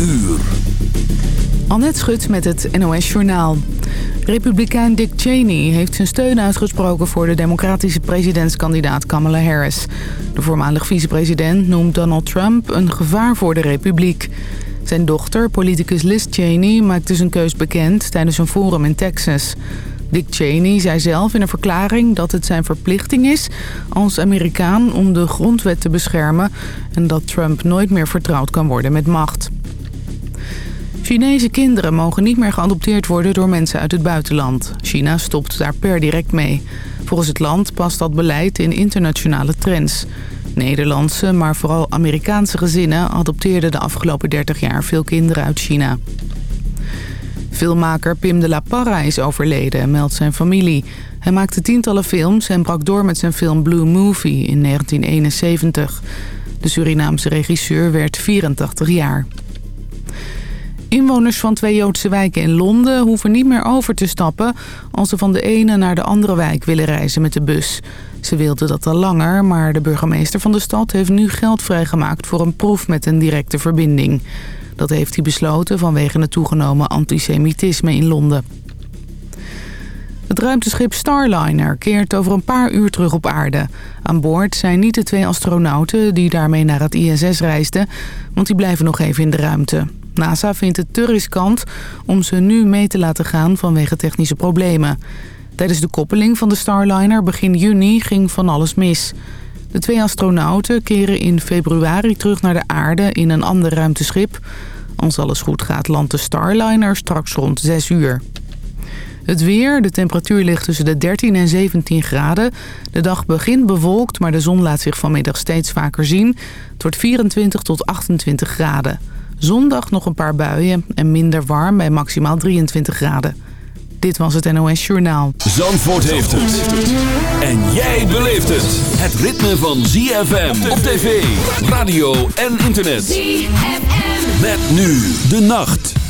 uur. Annette Schut met het NOS Journaal. Republikein Dick Cheney heeft zijn steun uitgesproken voor de democratische presidentskandidaat Kamala Harris. De voormalig vicepresident noemt Donald Trump een gevaar voor de republiek. Zijn dochter, politicus Liz Cheney, maakte zijn keus bekend tijdens een forum in Texas. Dick Cheney zei zelf in een verklaring dat het zijn verplichting is als Amerikaan om de grondwet te beschermen... en dat Trump nooit meer vertrouwd kan worden met macht. Chinese kinderen mogen niet meer geadopteerd worden door mensen uit het buitenland. China stopt daar per direct mee. Volgens het land past dat beleid in internationale trends. Nederlandse, maar vooral Amerikaanse gezinnen adopteerden de afgelopen 30 jaar veel kinderen uit China. Filmmaker Pim de la Parra is overleden, meldt zijn familie. Hij maakte tientallen films en brak door met zijn film Blue Movie in 1971. De Surinaamse regisseur werd 84 jaar. Inwoners van twee Joodse wijken in Londen hoeven niet meer over te stappen... als ze van de ene naar de andere wijk willen reizen met de bus. Ze wilden dat al langer, maar de burgemeester van de stad heeft nu geld vrijgemaakt... voor een proef met een directe verbinding. Dat heeft hij besloten vanwege het toegenomen antisemitisme in Londen. Het ruimteschip Starliner keert over een paar uur terug op aarde. Aan boord zijn niet de twee astronauten die daarmee naar het ISS reisden... want die blijven nog even in de ruimte. NASA vindt het te riskant om ze nu mee te laten gaan vanwege technische problemen. Tijdens de koppeling van de Starliner begin juni ging van alles mis. De twee astronauten keren in februari terug naar de aarde in een ander ruimteschip. Als alles goed gaat landt de Starliner straks rond 6 uur. Het weer, de temperatuur ligt tussen de 13 en 17 graden. De dag begint bewolkt, maar de zon laat zich vanmiddag steeds vaker zien. Het wordt 24 tot 28 graden. Zondag nog een paar buien en minder warm bij maximaal 23 graden. Dit was het NOS Journaal. Zandvoort heeft het. En jij beleeft het. Het ritme van ZFM op tv, radio en internet. ZFM. Met nu de nacht.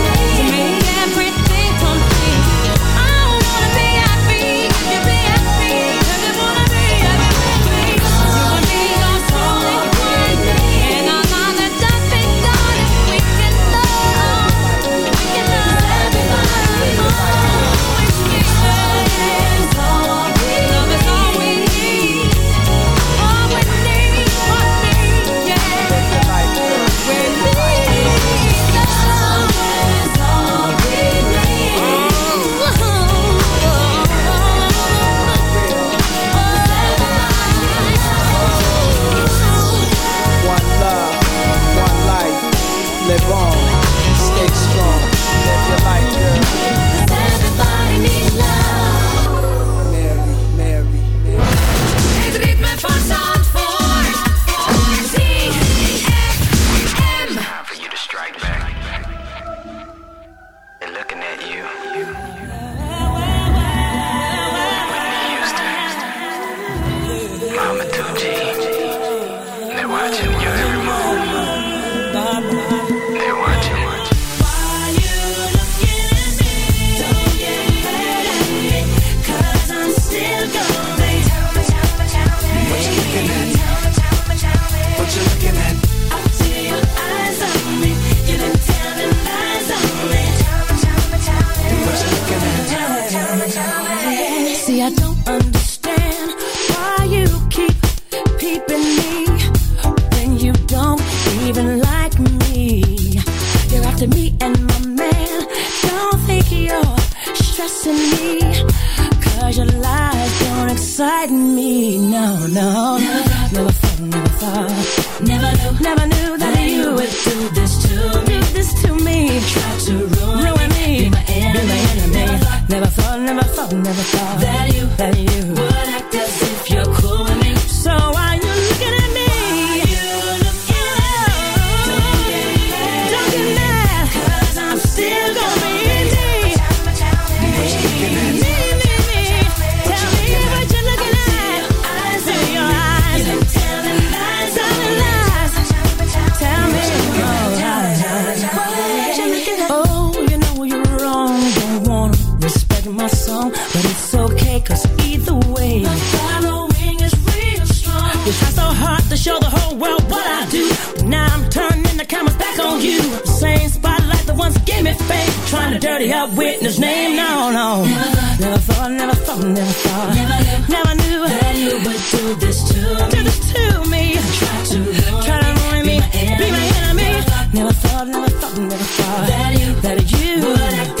Witness name. No, no. Never thought, never thought, never thought. Never, never knew that you would do this to me. Do this to me. Try to ruin, Try to ruin me. Be my enemy. Never thought, never thought, never thought that you, that you would act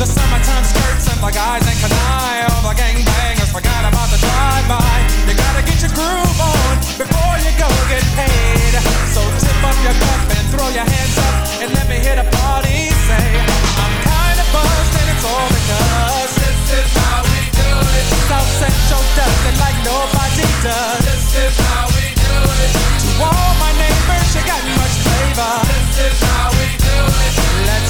The summertime skirts and the guys in Kangol. All the gangbangers forgot about the drive-by. You gotta get your groove on before you go get paid. So tip up your cup and throw your hands up and let me hear the party say, I'm kinda buzzed and it's all because this is how we do it. South Central does it like nobody does. This is how we do it. To all my neighbors, you got much flavor. This is how we do it. Let's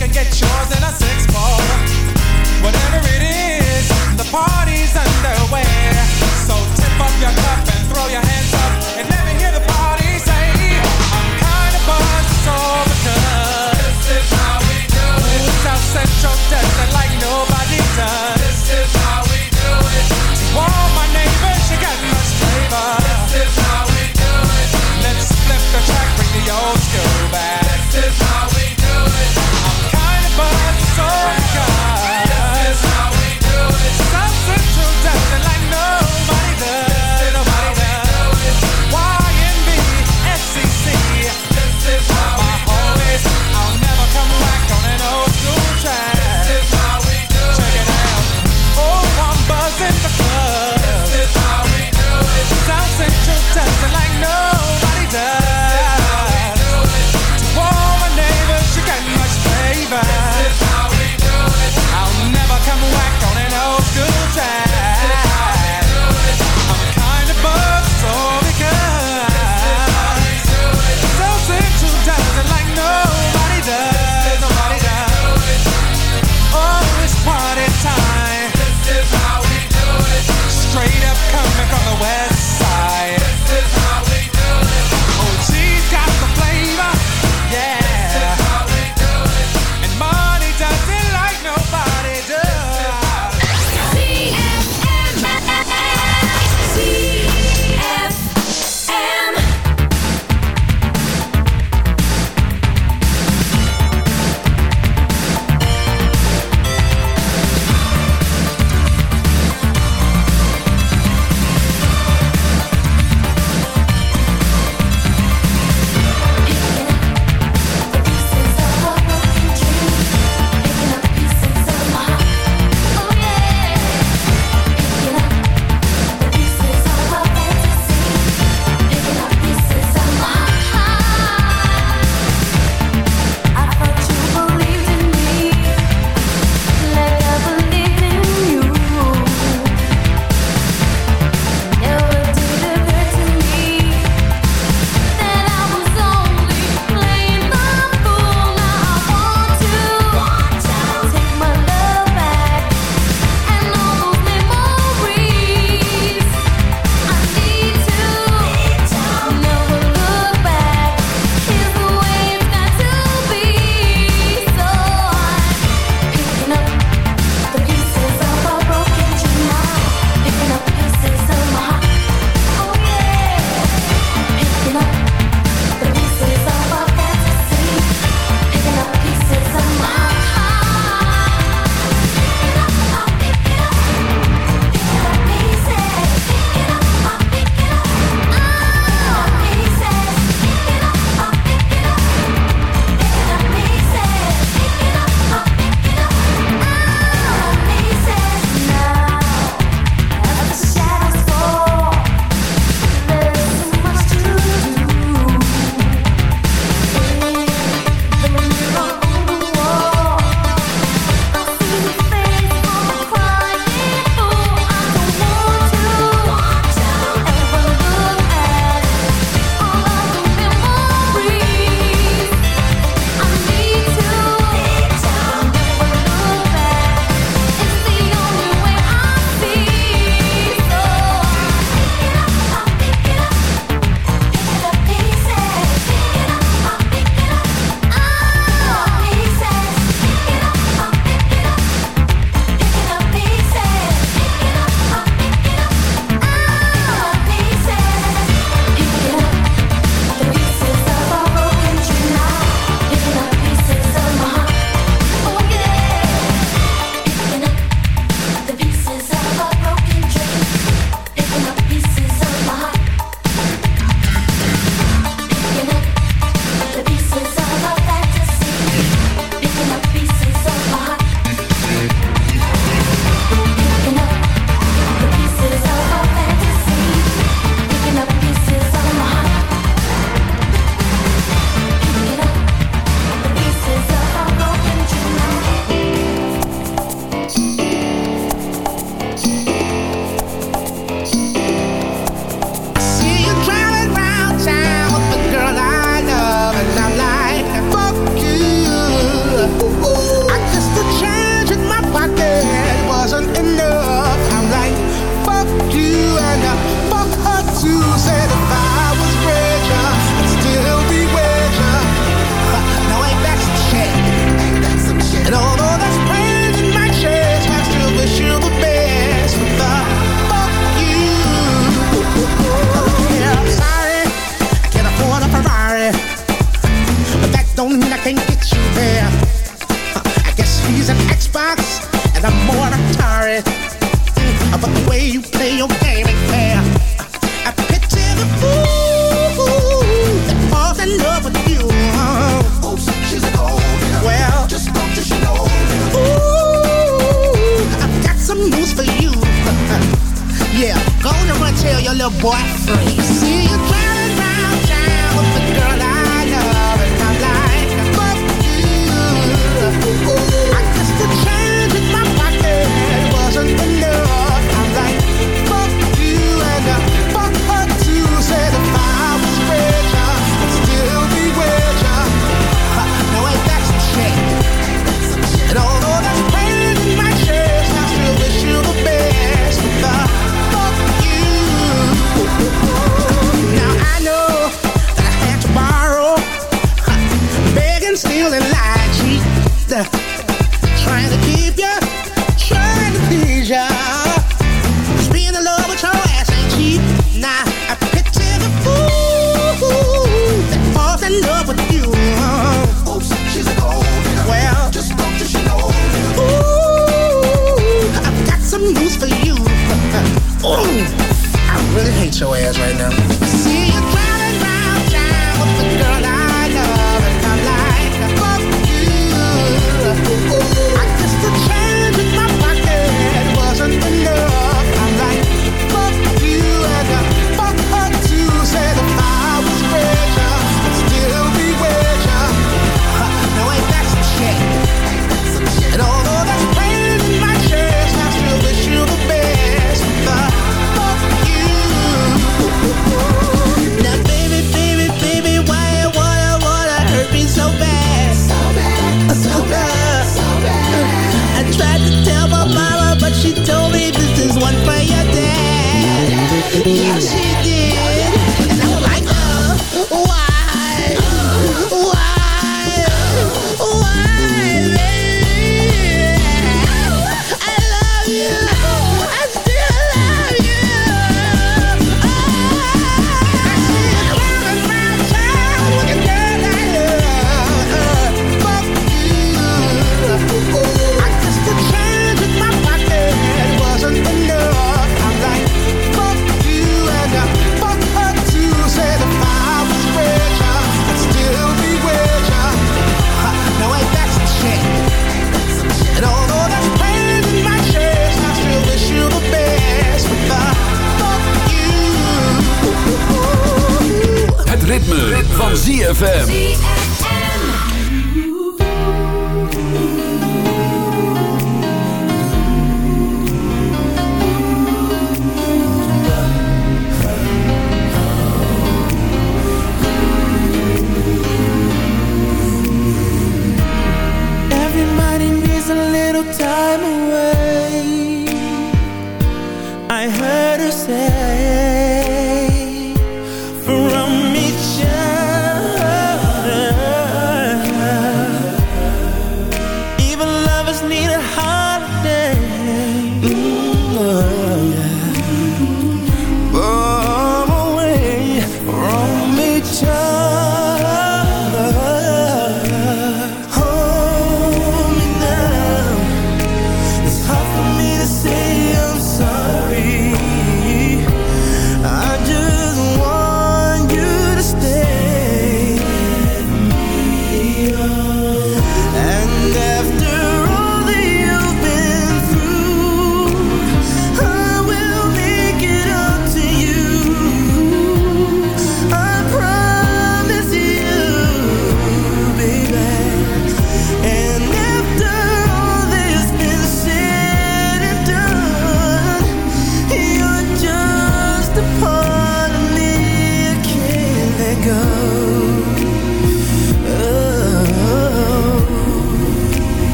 can get yours in a six ball. Whatever it is, the party's underway. So tip up your cup and throw your hands up and let me hear the party say, I'm kind of buzzed, it's all because this is how we do it. South Central Desert.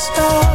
stop.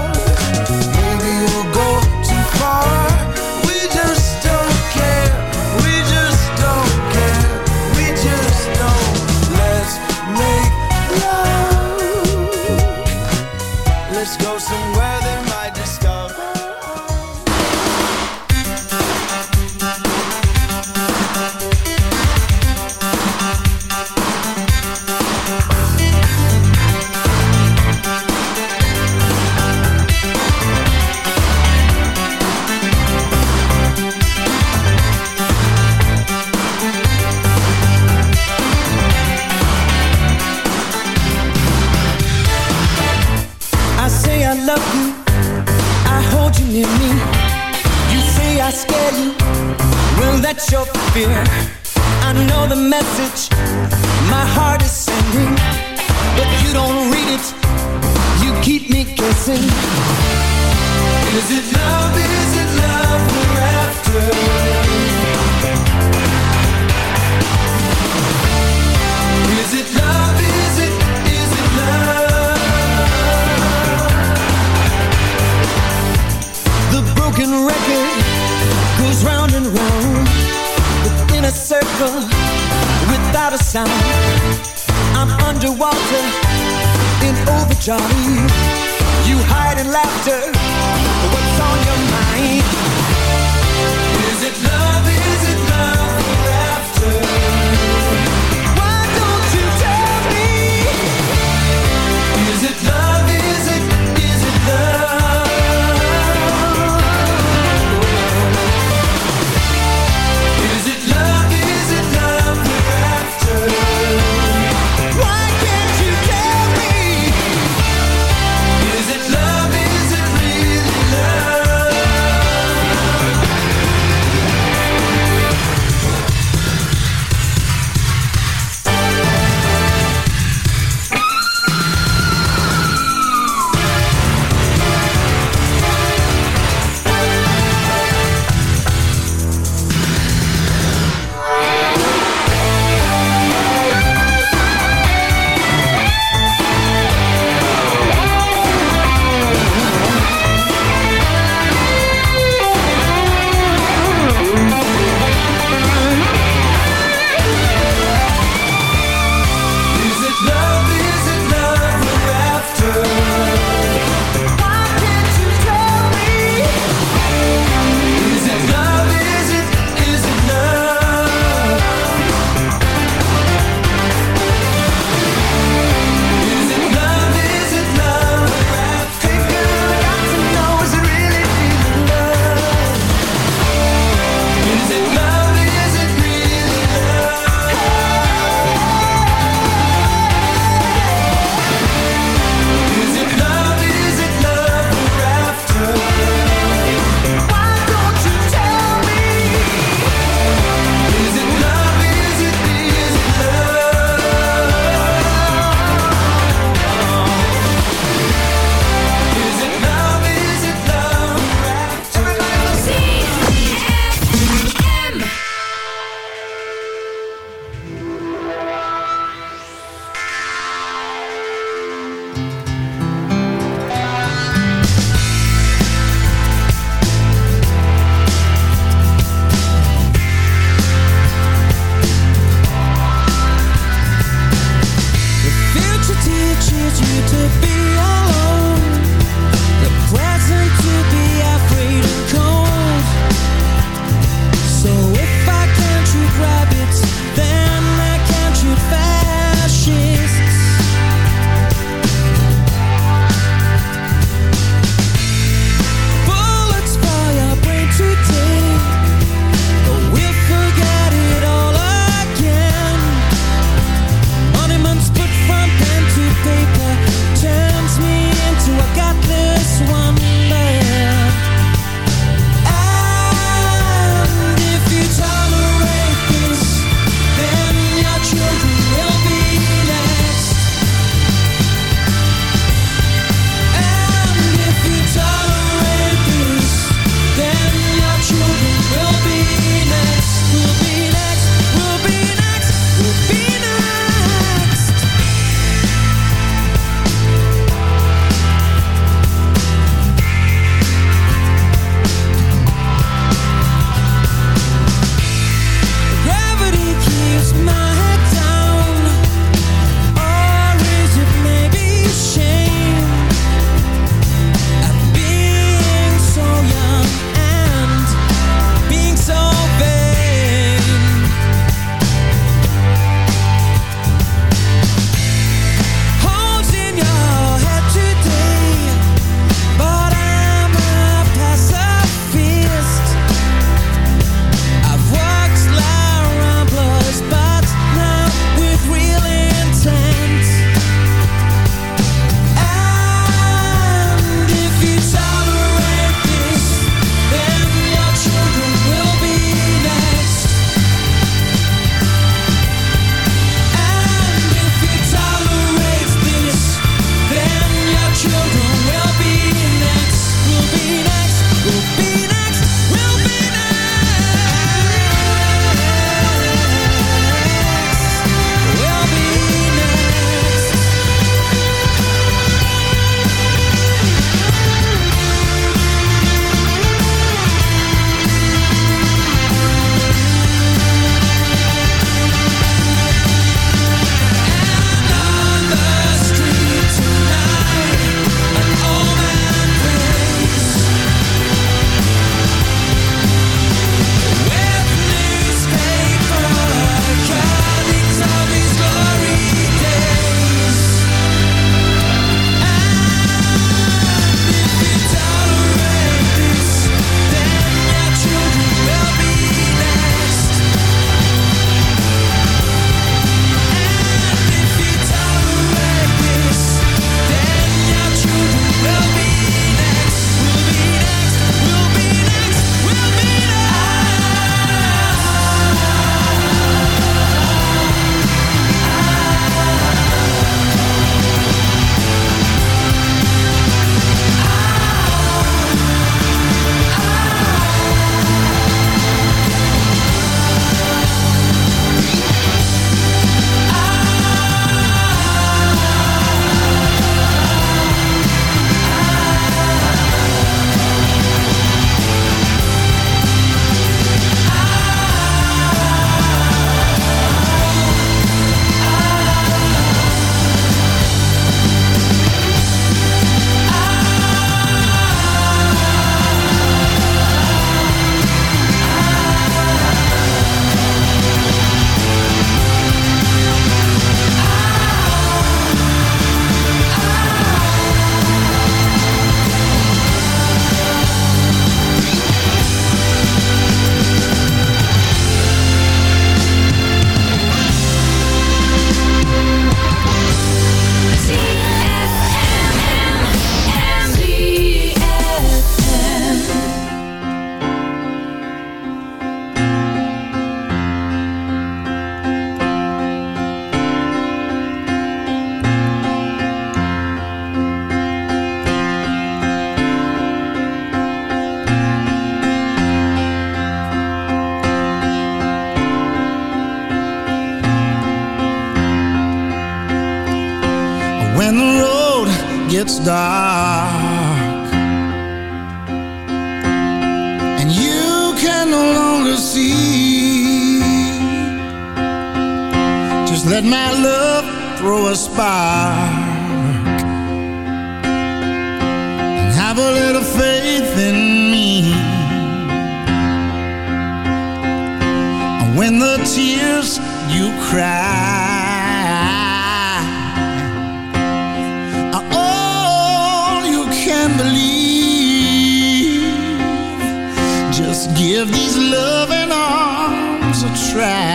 Just give these loving arms a try,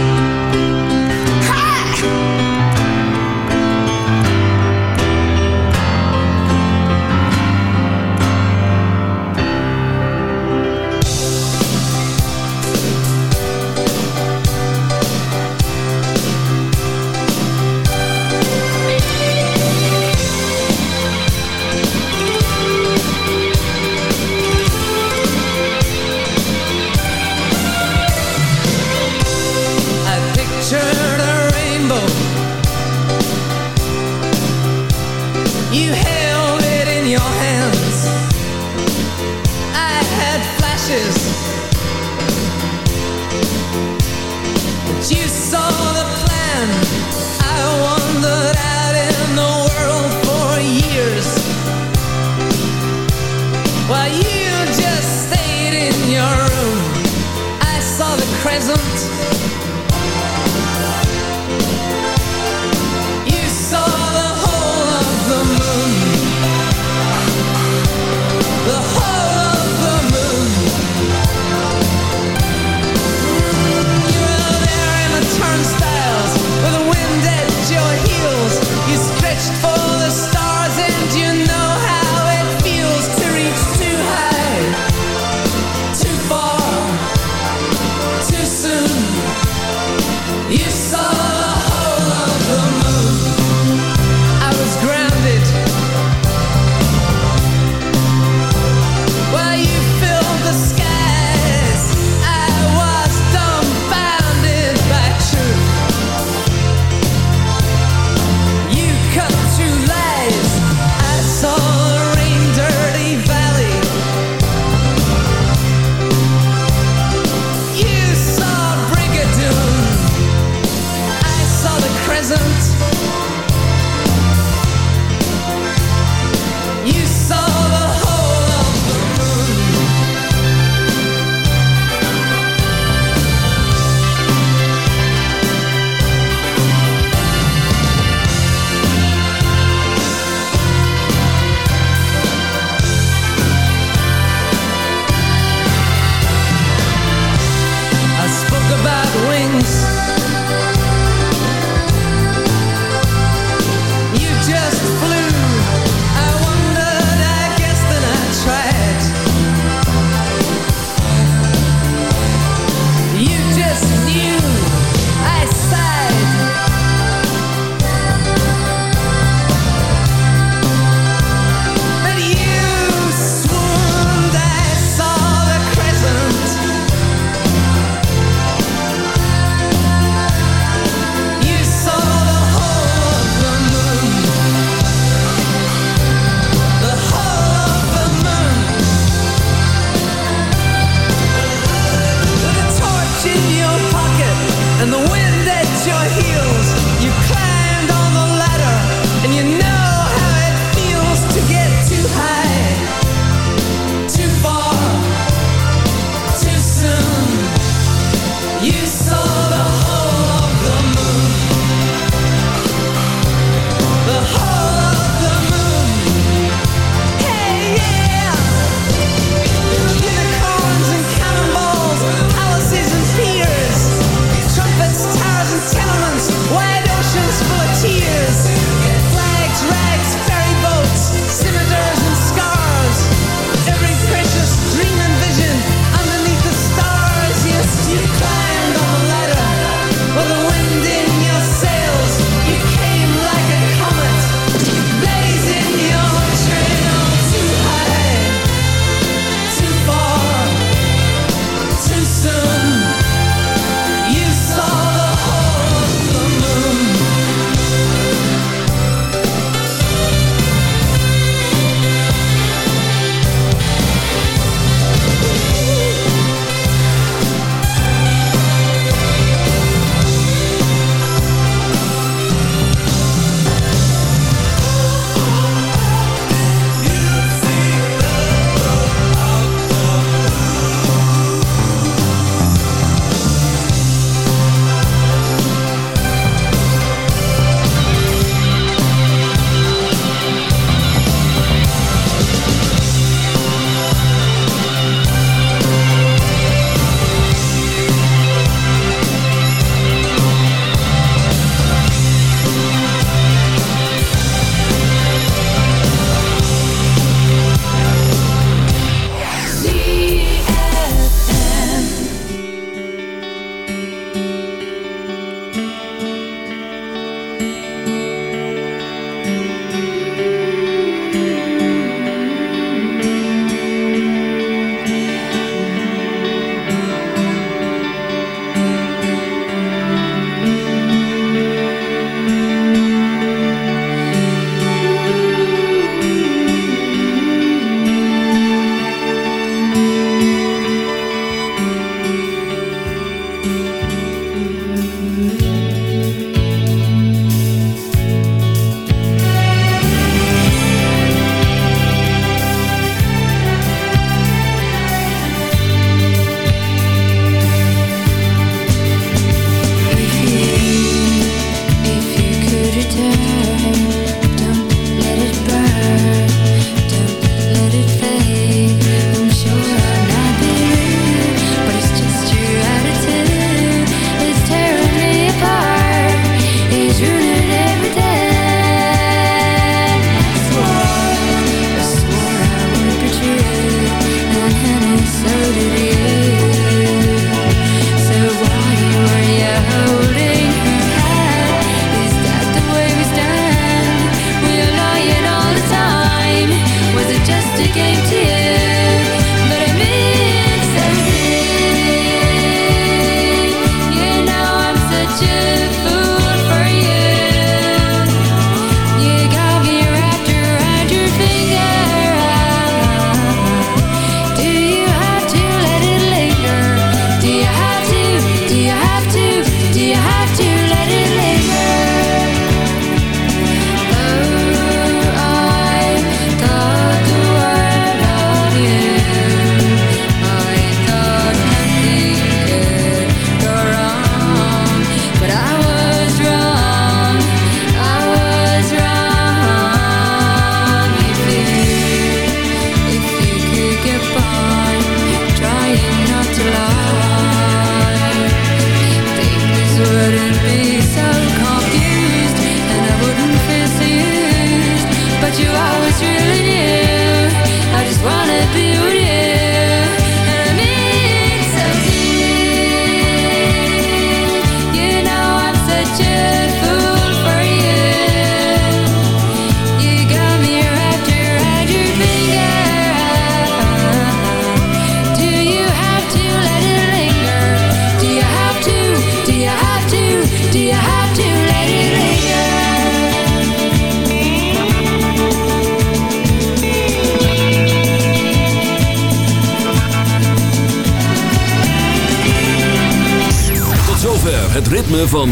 present.